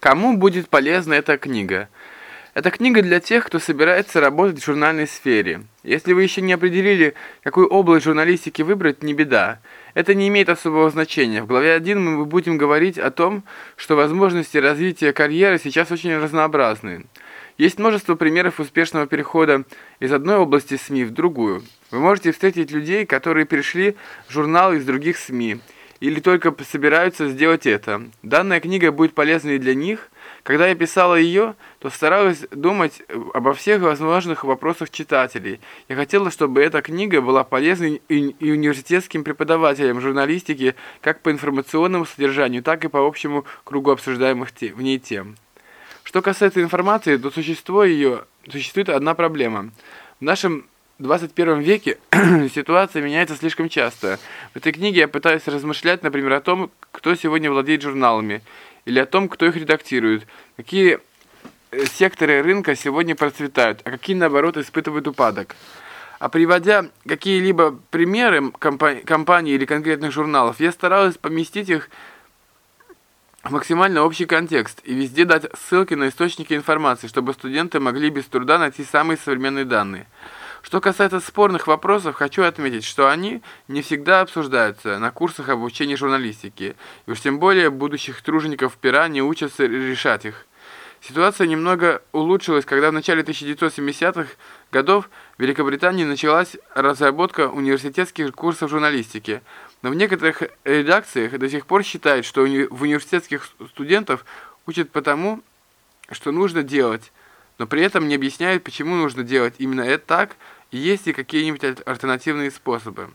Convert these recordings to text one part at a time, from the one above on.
Кому будет полезна эта книга? Эта книга для тех, кто собирается работать в журнальной сфере. Если вы еще не определили, какую область журналистики выбрать, не беда. Это не имеет особого значения. В главе 1 мы будем говорить о том, что возможности развития карьеры сейчас очень разнообразны. Есть множество примеров успешного перехода из одной области СМИ в другую. Вы можете встретить людей, которые перешли в журналы из других СМИ, или только собираются сделать это. Данная книга будет полезной для них – когда я писала ее, то старалась думать обо всех возможных вопросах читателей. Я хотела, чтобы эта книга была полезной и университетским преподавателям журналистики как по информационному содержанию, так и по общему кругу обсуждаемых в ней тем. Что касается информации, то существо ее, существует одна проблема. В нашем 21 веке ситуация меняется слишком часто. В этой книге я пытаюсь размышлять, например, о том, кто сегодня владеет журналами – или о том, кто их редактирует, какие э, секторы рынка сегодня процветают, а какие, наоборот, испытывают упадок. А приводя какие-либо примеры компаний или конкретных журналов, я старалась поместить их в максимально общий контекст и везде дать ссылки на источники информации, чтобы студенты могли без труда найти самые современные данные. Что касается спорных вопросов, хочу отметить, что они не всегда обсуждаются на курсах обучения журналистики, и уж тем более будущих тружеников пера не учатся решать их. Ситуация немного улучшилась, когда в начале 1970-х годов в Великобритании началась разработка университетских курсов журналистики. Но в некоторых редакциях до сих пор считают, что в университетских студентов учат потому, что нужно делать, но при этом не объясняют, почему нужно делать именно это так, есть ли какие-нибудь альтернативные способы.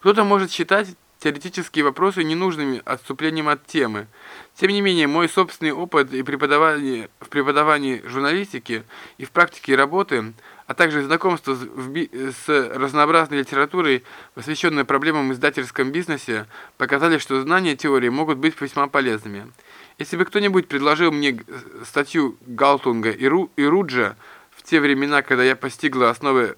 Кто-то может считать теоретические вопросы ненужными отступлением от темы. Тем не менее, мой собственный опыт и преподавание, в преподавании журналистики и в практике работы, а также знакомство с, с разнообразной литературой, посвященной проблемам в издательском бизнесе, показали, что знания теории могут быть весьма полезными. Если бы кто-нибудь предложил мне статью Галтунга и, Ру, и Руджа в те времена, когда я постигла основы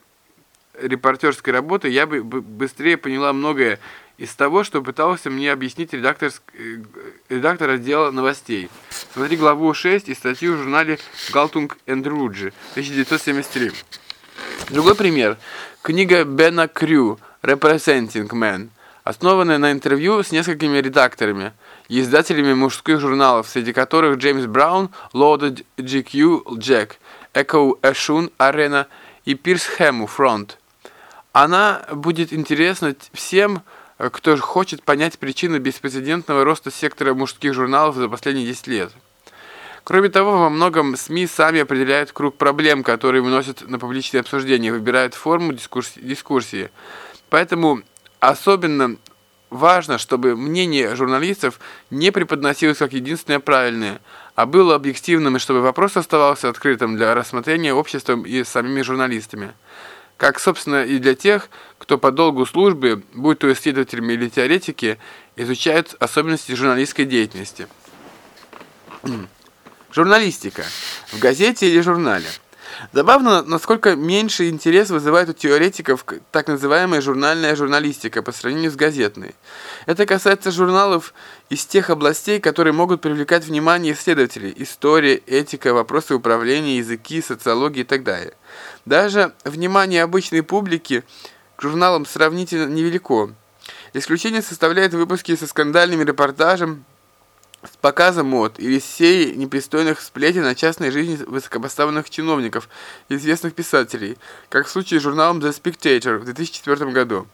репортерской работы, я бы быстрее поняла многое из того, что пытался мне объяснить редактор, э, редактор отдела новостей. Смотри главу 6 и статью в журнале «Galtung and Ruge» 1973. Другой пример. Книга Бена Крю «Representing Man», основанная на интервью с несколькими редакторами – издателями мужских журналов, среди которых Джеймс Браун, Loaded GQ, Jack, Echo Ashun, Arena и Пирс Хэму, Front. Она будет интересна всем, кто хочет понять причины беспрецедентного роста сектора мужских журналов за последние 10 лет. Кроме того, во многом СМИ сами определяют круг проблем, которые выносят на публичное обсуждение, выбирают форму дискуссии. Поэтому особенно Важно, чтобы мнение журналистов не преподносилось как единственное правильное, а было объективным, и чтобы вопрос оставался открытым для рассмотрения обществом и самими журналистами. Как, собственно, и для тех, кто по долгу службы, будь то исследователями или теоретики, изучают особенности журналистской деятельности. Журналистика. В газете или журнале. Забавно, насколько меньше интерес вызывает у теоретиков так называемая журнальная журналистика по сравнению с газетной. Это касается журналов из тех областей, которые могут привлекать внимание исследователей – история, этика, вопросы управления, языки, социологии и так далее. Даже внимание обычной публики к журналам сравнительно невелико. Исключение составляют выпуски со скандальным репортажем, с показом мод или сеи непристойных сплетен о частной жизни высокопоставленных чиновников и известных писателей, как в случае с журналом The Spectator в 2004 году.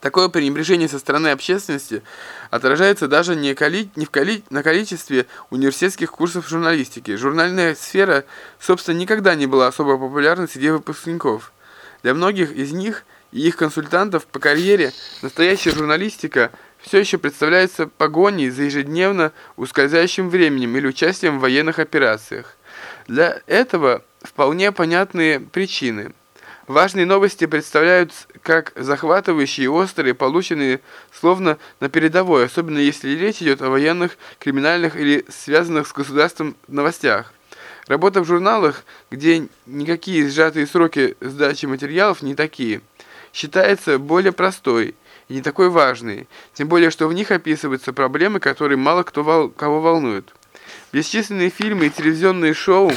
Такое пренебрежение со стороны общественности отражается даже не, коли, не в коли, на количестве университетских курсов журналистики. Журнальная сфера, собственно, никогда не была особо популярна среди выпускников. Для многих из них и их консультантов по карьере настоящая журналистика – все еще представляется погоней за ежедневно ускользающим временем или участием в военных операциях. Для этого вполне понятные причины. Важные новости представляют как захватывающие и острые, полученные словно на передовой, особенно если речь идет о военных, криминальных или связанных с государством новостях. Работа в журналах, где никакие сжатые сроки сдачи материалов не такие, считается более простой – и не такой важные, тем более, что в них описываются проблемы, которые мало кто вол кого волнуют. Бесчисленные фильмы и телевизионные шоу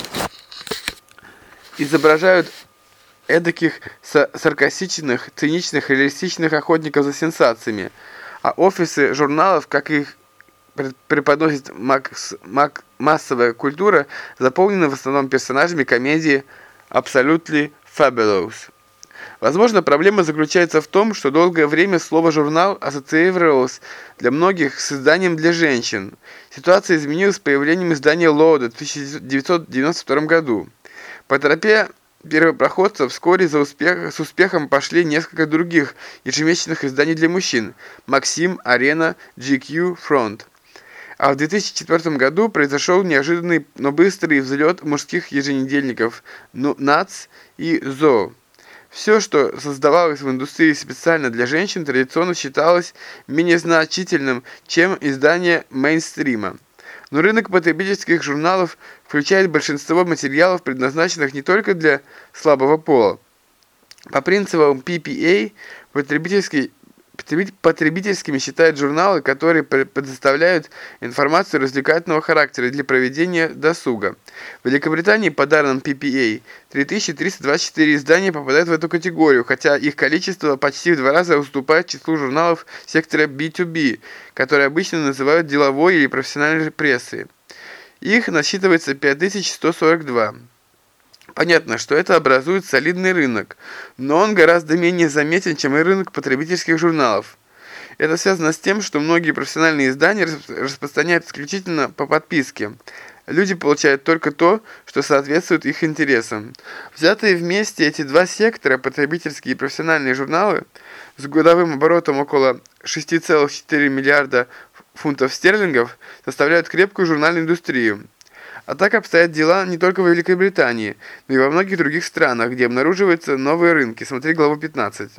изображают эдаких саркастичных, циничных, реалистичных охотников за сенсациями, а офисы журналов, как их преподносит макс, мак, массовая культура, заполнены в основном персонажами комедии Absolutely Fabulous. Возможно, проблема заключается в том, что долгое время слово «журнал» ассоциировалось для многих с изданием для женщин. Ситуация изменилась с появлением издания «Лоуда» в 1992 году. По тропе первопроходцев вскоре за успех, с успехом пошли несколько других ежемесячных изданий для мужчин «Максим», «Арена», «GQ», «Фронт». А в 2004 году произошел неожиданный, но быстрый взлет мужских еженедельников «НАЦ» и «ЗОО». Все, что создавалось в индустрии специально для женщин, традиционно считалось менее значительным, чем издание мейнстрима. Но рынок потребительских журналов включает большинство материалов, предназначенных не только для слабого пола. По принципам PPA, потребительский Потребительскими считают журналы, которые предоставляют информацию развлекательного характера для проведения досуга. В Великобритании по данным PPA 3324 издания попадают в эту категорию, хотя их количество почти в два раза уступает числу журналов сектора B2B, которые обычно называют деловой или профессиональной прессой. Их насчитывается 5142. Понятно, что это образует солидный рынок, но он гораздо менее заметен, чем и рынок потребительских журналов. Это связано с тем, что многие профессиональные издания распространяют исключительно по подписке. Люди получают только то, что соответствует их интересам. Взятые вместе эти два сектора, потребительские и профессиональные журналы, с годовым оборотом около 6,4 миллиарда фунтов стерлингов, составляют крепкую журнальную индустрию. А так обстоят дела не только в Великобритании, но и во многих других странах, где обнаруживаются новые рынки. Смотри главу 15.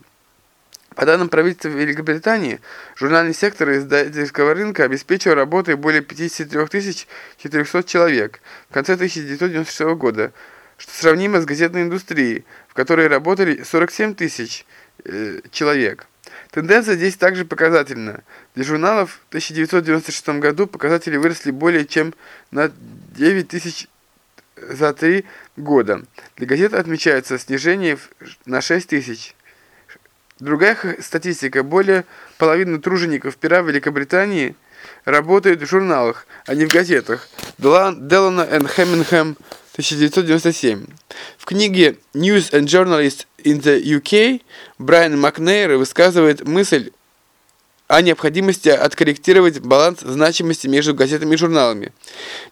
По данным правительства Великобритании, журнальный сектор издательского рынка обеспечил работой более 53 400 человек в конце 1996 года, что сравнимо с газетной индустрией, в которой работали 47 тысяч э, человек. Тенденция здесь также показательна. Для журналов в 1996 году показатели выросли более чем на 9 тысяч за три года. Для газет отмечается снижение на 6 тысяч. Другая статистика. Более половины тружеников пера Великобритании работают в журналах, а не в газетах. Делана и Хеммингем 1997. В книге News and Journalist in the UK Брайан Макнейр высказывает мысль о необходимости откорректировать баланс значимости между газетами и журналами.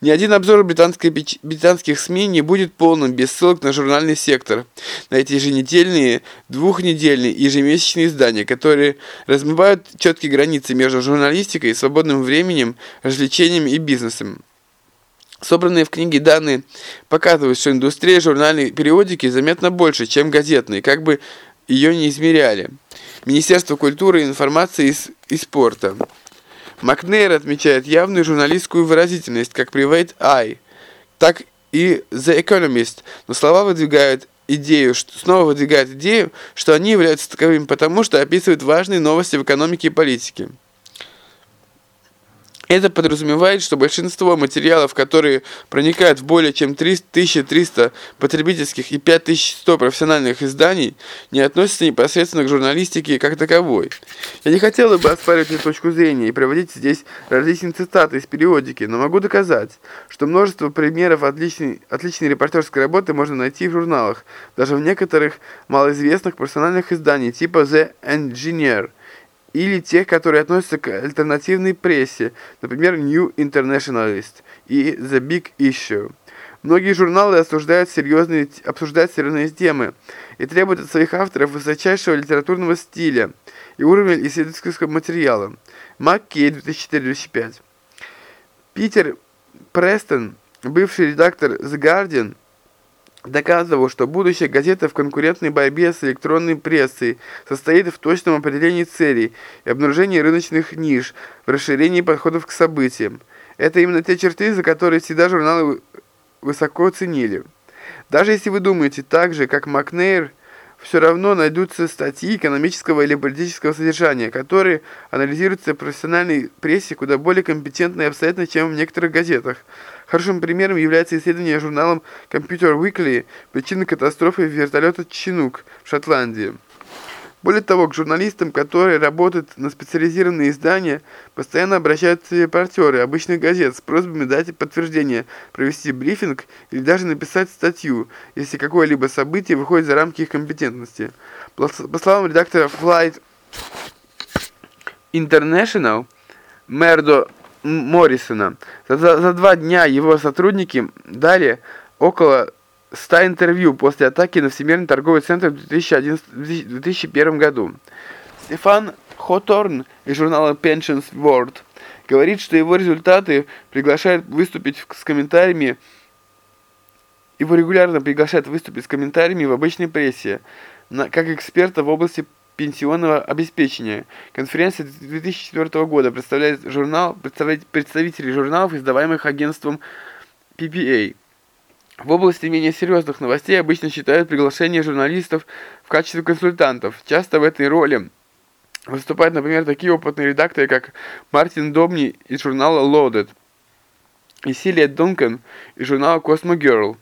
Ни один обзор британских СМИ не будет полным без ссылок на журнальный сектор, на эти еженедельные, двухнедельные и ежемесячные издания, которые размывают четкие границы между журналистикой, свободным временем, развлечениями и бизнесом. Собранные в книге данные показывают, что индустрия журнальной периодики заметно больше, чем газетной, как бы ее не измеряли. Министерство культуры, информации и, спорта. Макнейр отмечает явную журналистскую выразительность, как Wait Eye, так и The Economist, но слова выдвигают идею, что, снова выдвигают идею, что они являются таковыми потому, что описывают важные новости в экономике и политике. Это подразумевает, что большинство материалов, которые проникают в более чем 1300 потребительских и 5100 профессиональных изданий, не относятся непосредственно к журналистике как таковой. Я не хотела бы оспаривать эту точку зрения и приводить здесь различные цитаты из периодики, но могу доказать, что множество примеров отличной, отличной репортерской работы можно найти в журналах, даже в некоторых малоизвестных профессиональных изданиях типа The Engineer – или тех, которые относятся к альтернативной прессе, например, New Internationalist и The Big Issue. Многие журналы осуждают серьезные, обсуждают серьезные темы и требуют от своих авторов высочайшего литературного стиля и уровня исследовательского материала. Маккей, 2004-2005. Питер Престон, бывший редактор The Guardian, доказывал, что будущее газеты в конкурентной борьбе с электронной прессой состоит в точном определении целей и обнаружении рыночных ниш, в расширении подходов к событиям. Это именно те черты, за которые всегда журналы высоко ценили. Даже если вы думаете так же, как Макнейр, все равно найдутся статьи экономического или политического содержания, которые анализируются в профессиональной прессе куда более компетентно и обстоятельно, чем в некоторых газетах. Хорошим примером является исследование журналом Computer Weekly «Причины катастрофы вертолета Чинук» в Шотландии. Более того, к журналистам, которые работают на специализированные издания, постоянно обращаются репортеры обычных газет с просьбами дать подтверждение, провести брифинг или даже написать статью, если какое-либо событие выходит за рамки их компетентности. По словам редактора Flight International Мердо Моррисона, за, за два дня его сотрудники дали около 100 интервью после атаки на Всемирный торговый центр в 2011, 2001 году. Стефан Хоторн из журнала Pensions World говорит, что его результаты приглашают выступить с комментариями его регулярно приглашают выступить с комментариями в обычной прессе, на, как эксперта в области пенсионного обеспечения. Конференция 2004 года представляет журнал, представителей журналов, издаваемых агентством PPA. В области менее серьезных новостей обычно считают приглашение журналистов в качестве консультантов. Часто в этой роли выступают, например, такие опытные редакторы, как Мартин Домни из журнала Loaded и Силия Дункан из журнала Cosmo Girl.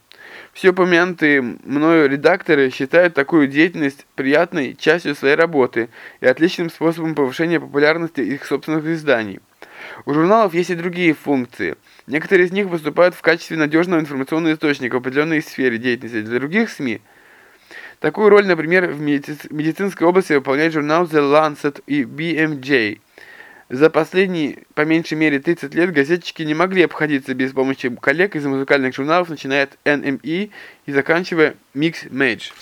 Все упомянутые мною редакторы считают такую деятельность приятной частью своей работы и отличным способом повышения популярности их собственных изданий. У журналов есть и другие функции. Некоторые из них выступают в качестве надежного информационного источника в определенной сфере деятельности. Для других СМИ такую роль, например, в медицинской области выполняет журнал The Lancet и BMJ. За последние, по меньшей мере, 30 лет газетчики не могли обходиться без помощи коллег из музыкальных журналов, начиная от NME и заканчивая Mix Mage.